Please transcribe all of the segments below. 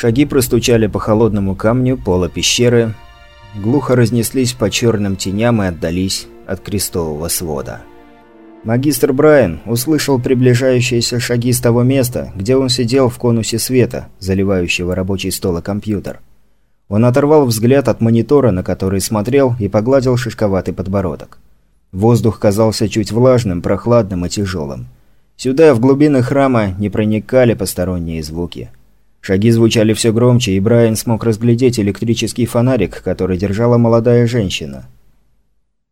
Шаги простучали по холодному камню пола пещеры, глухо разнеслись по черным теням и отдались от крестового свода. Магистр Брайан услышал приближающиеся шаги с того места, где он сидел в конусе света, заливающего рабочий стол и компьютер. Он оторвал взгляд от монитора, на который смотрел, и погладил шишковатый подбородок. Воздух казался чуть влажным, прохладным и тяжелым. Сюда, в глубины храма, не проникали посторонние звуки. Шаги звучали все громче, и Брайан смог разглядеть электрический фонарик, который держала молодая женщина.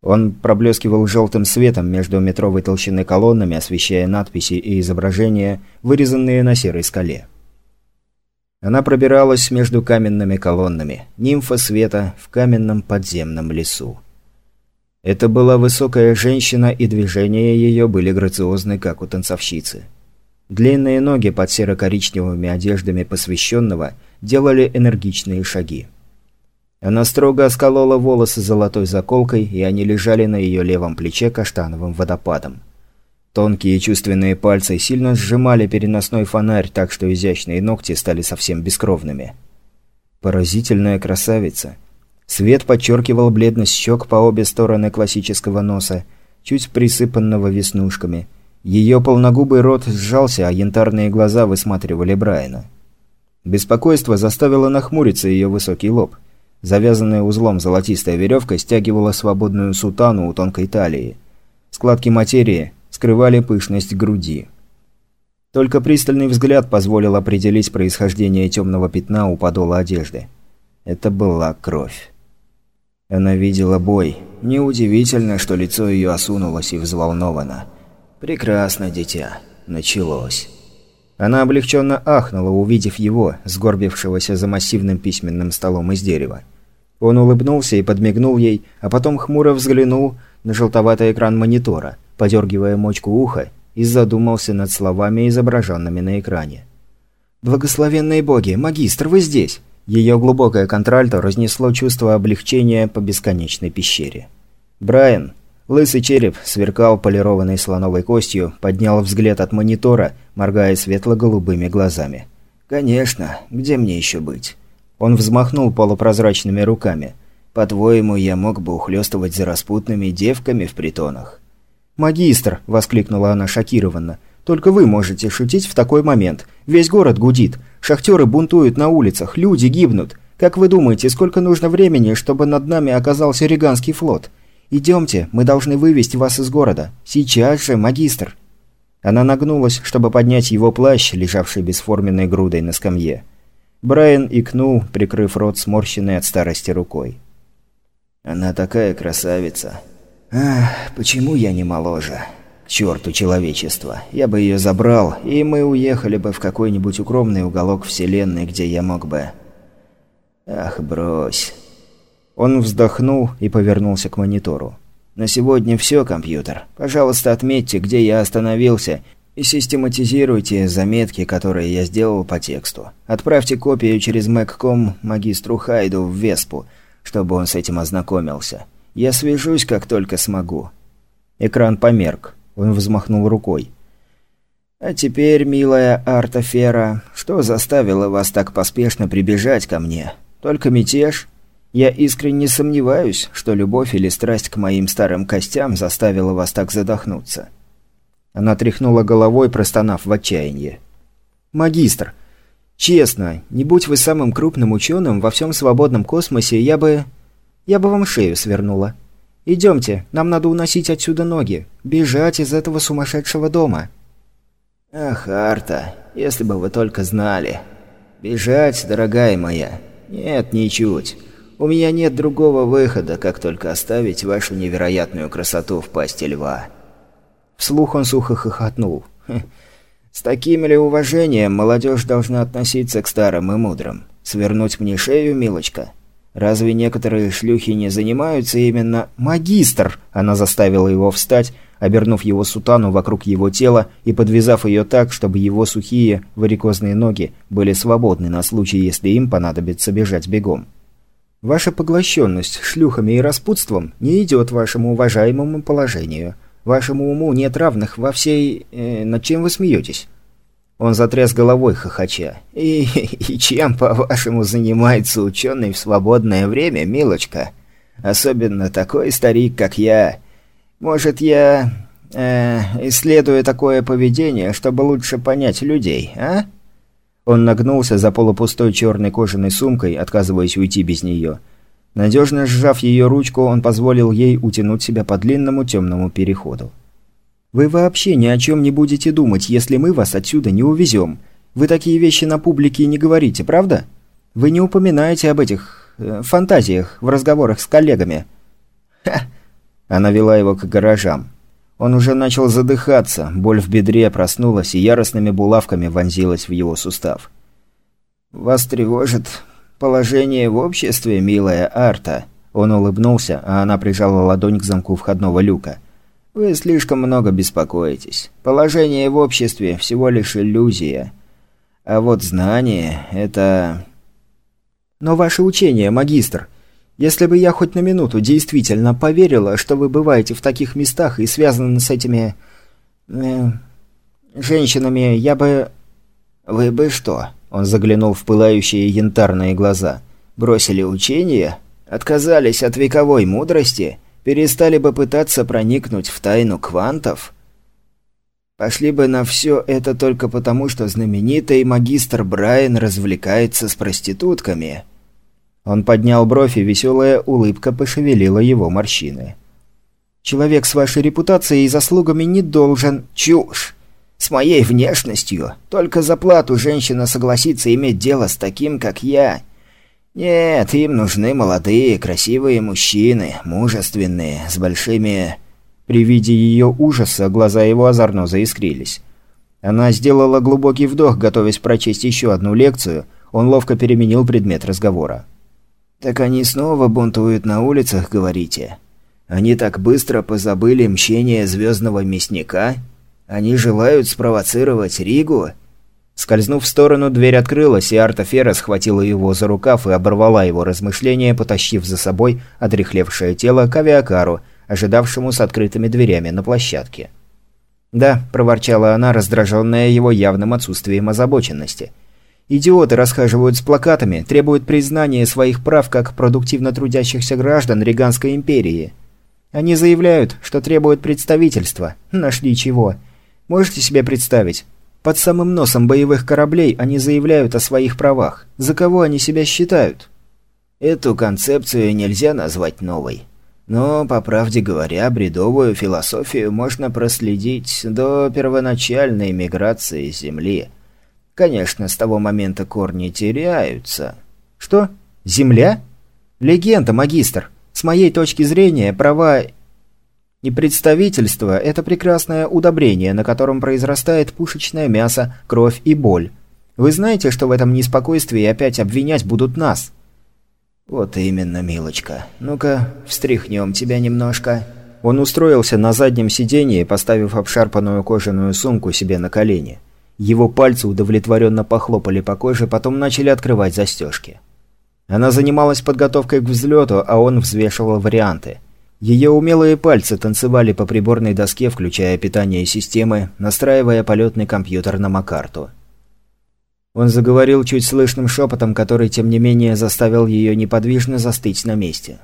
Он проблескивал желтым светом между метровой толщины колоннами, освещая надписи и изображения, вырезанные на серой скале. Она пробиралась между каменными колоннами, нимфа света в каменном подземном лесу. Это была высокая женщина, и движения ее были грациозны, как у танцовщицы. Длинные ноги под серо-коричневыми одеждами посвященного делали энергичные шаги. Она строго осколола волосы золотой заколкой, и они лежали на ее левом плече каштановым водопадом. Тонкие чувственные пальцы сильно сжимали переносной фонарь, так что изящные ногти стали совсем бескровными. Поразительная красавица. Свет подчеркивал бледность щек по обе стороны классического носа, чуть присыпанного веснушками. Ее полногубый рот сжался, а янтарные глаза высматривали Брайана. Беспокойство заставило нахмуриться ее высокий лоб – Завязанная узлом золотистая веревка стягивала свободную сутану у тонкой талии. Складки материи скрывали пышность груди. Только пристальный взгляд позволил определить происхождение темного пятна у подола одежды. Это была кровь. Она видела бой. Неудивительно, что лицо ее осунулось и взволновано. «Прекрасно, дитя. Началось». Она облегченно ахнула, увидев его, сгорбившегося за массивным письменным столом из дерева. Он улыбнулся и подмигнул ей, а потом хмуро взглянул на желтоватый экран монитора, подергивая мочку уха, и задумался над словами, изображенными на экране. «Благословенные боги! Магистр, вы здесь!» Ее глубокое контральто разнесло чувство облегчения по бесконечной пещере. Брайан, Лысый череп сверкал полированной слоновой костью, поднял взгляд от монитора, моргая светло-голубыми глазами. «Конечно, где мне еще быть?» Он взмахнул полупрозрачными руками. «По-твоему, я мог бы ухлёстывать за распутными девками в притонах?» «Магистр!» – воскликнула она шокированно. «Только вы можете шутить в такой момент. Весь город гудит. Шахтеры бунтуют на улицах, люди гибнут. Как вы думаете, сколько нужно времени, чтобы над нами оказался Риганский флот? «Идемте, мы должны вывести вас из города. Сейчас же, магистр!» Она нагнулась, чтобы поднять его плащ, лежавший бесформенной грудой на скамье. Брайан икнул, прикрыв рот сморщенной от старости рукой. «Она такая красавица. Ах, почему я не моложе? К черту человечества. Я бы ее забрал, и мы уехали бы в какой-нибудь укромный уголок вселенной, где я мог бы... Ах, брось. Он вздохнул и повернулся к монитору. «На сегодня все, компьютер. Пожалуйста, отметьте, где я остановился, и систематизируйте заметки, которые я сделал по тексту. Отправьте копию через Мэгком магистру Хайду в Веспу, чтобы он с этим ознакомился. Я свяжусь, как только смогу». Экран померк. Он взмахнул рукой. «А теперь, милая Артафера, что заставило вас так поспешно прибежать ко мне? Только мятеж?» Я искренне сомневаюсь, что любовь или страсть к моим старым костям заставила вас так задохнуться». Она тряхнула головой, простонав в отчаянии. «Магистр, честно, не будь вы самым крупным ученым во всем свободном космосе, я бы... я бы вам шею свернула. Идемте, нам надо уносить отсюда ноги, бежать из этого сумасшедшего дома». «Ах, Арта, если бы вы только знали. Бежать, дорогая моя. Нет, ничуть. У меня нет другого выхода, как только оставить вашу невероятную красоту в пасти льва». Вслух он сухо хохотнул. «Хм, «С таким ли уважением молодежь должна относиться к старым и мудрым? Свернуть мне шею, милочка? Разве некоторые шлюхи не занимаются именно... Магистр!» Она заставила его встать, обернув его сутану вокруг его тела и подвязав ее так, чтобы его сухие варикозные ноги были свободны на случай, если им понадобится бежать бегом. Ваша поглощенность шлюхами и распутством не идет вашему уважаемому положению. Вашему уму нет равных во всей... Э, над чем вы смеетесь?» Он затряс головой, хохоча. «И, и чем, по-вашему, занимается ученый в свободное время, милочка? Особенно такой старик, как я. Может, я... Э, исследую такое поведение, чтобы лучше понять людей, а?» Он нагнулся за полупустой черной кожаной сумкой, отказываясь уйти без нее. Надежно сжав ее ручку, он позволил ей утянуть себя по длинному темному переходу. Вы вообще ни о чем не будете думать, если мы вас отсюда не увезем. Вы такие вещи на публике не говорите, правда? Вы не упоминаете об этих... Э, фантазиях в разговорах с коллегами. Ха! Она вела его к гаражам. Он уже начал задыхаться, боль в бедре проснулась и яростными булавками вонзилась в его сустав. «Вас тревожит положение в обществе, милая Арта?» Он улыбнулся, а она прижала ладонь к замку входного люка – вы слишком много беспокоитесь. Положение в обществе всего лишь иллюзия. А вот знание – это... Но ваше учение, магистр. Если бы я хоть на минуту действительно поверила, что вы бываете в таких местах и связаны с этими... Э, женщинами, я бы... Вы бы что? Он заглянул в пылающие янтарные глаза. Бросили учение? Отказались от вековой мудрости? перестали бы пытаться проникнуть в тайну квантов? Пошли бы на все это только потому, что знаменитый магистр Брайан развлекается с проститутками. Он поднял бровь, и веселая улыбка пошевелила его морщины. «Человек с вашей репутацией и заслугами не должен... Чушь! С моей внешностью только за плату женщина согласится иметь дело с таким, как я. Нет, им нужны молодые, красивые мужчины, мужественные, с большими... При виде ее ужаса глаза его озорно заискрились. Она сделала глубокий вдох, готовясь прочесть еще одну лекцию. Он ловко переменил предмет разговора. «Так они снова бунтуют на улицах, говорите? Они так быстро позабыли мщение звездного мясника? Они желают спровоцировать Ригу? Скользнув в сторону, дверь открылась, и Артафера схватила его за рукав и оборвала его размышления, потащив за собой отрехлевшее тело к авиакару, ожидавшему с открытыми дверями на площадке. «Да», – проворчала она, раздраженная его явным отсутствием озабоченности. «Идиоты расхаживают с плакатами, требуют признания своих прав как продуктивно трудящихся граждан Риганской империи. Они заявляют, что требуют представительства. Нашли чего. Можете себе представить?» Под самым носом боевых кораблей они заявляют о своих правах. За кого они себя считают? Эту концепцию нельзя назвать новой. Но, по правде говоря, бредовую философию можно проследить до первоначальной миграции Земли. Конечно, с того момента корни теряются. Что? Земля? Легенда, магистр. С моей точки зрения, права и представительство – это прекрасное удобрение, на котором произрастает пушечное мясо, кровь и боль. Вы знаете, что в этом неспокойствии опять обвинять будут нас?» «Вот именно, милочка. Ну-ка, встряхнем тебя немножко». Он устроился на заднем сиденье, поставив обшарпанную кожаную сумку себе на колени. Его пальцы удовлетворенно похлопали по коже, потом начали открывать застежки. Она занималась подготовкой к взлету, а он взвешивал варианты – ее умелые пальцы танцевали по приборной доске, включая питание системы, настраивая полетный компьютер на Макарту. Он заговорил чуть слышным шепотом, который, тем не менее, заставил ее неподвижно застыть на месте.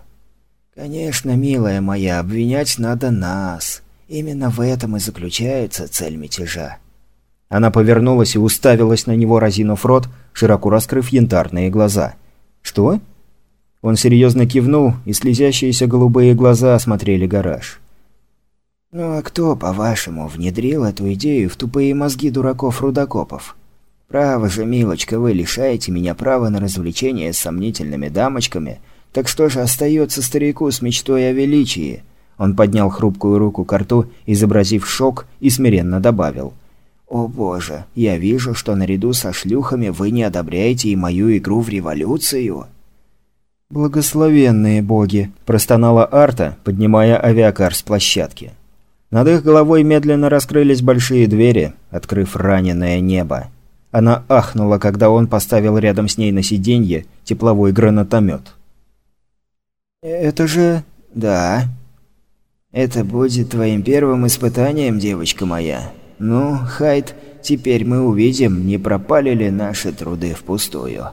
«Конечно, милая моя, обвинять надо нас. Именно в этом и заключается цель мятежа». Она повернулась и уставилась на него, разинув рот, широко раскрыв янтарные глаза. «Что?» Он серьезно кивнул, и слезящиеся голубые глаза осмотрели гараж. «Ну а кто, по-вашему, внедрил эту идею в тупые мозги дураков-рудокопов? Право же, милочка, вы лишаете меня права на развлечение с сомнительными дамочками, так что же остается старику с мечтой о величии?» Он поднял хрупкую руку к рту, изобразив шок, и смиренно добавил. «О боже, я вижу, что наряду со шлюхами вы не одобряете и мою игру в революцию». «Благословенные боги!» – простонала Арта, поднимая авиакар с площадки. Над их головой медленно раскрылись большие двери, открыв раненое небо. Она ахнула, когда он поставил рядом с ней на сиденье тепловой гранатомет. «Это же...» «Да. Это будет твоим первым испытанием, девочка моя. Ну, Хайд, Теперь мы увидим, не пропали ли наши труды впустую.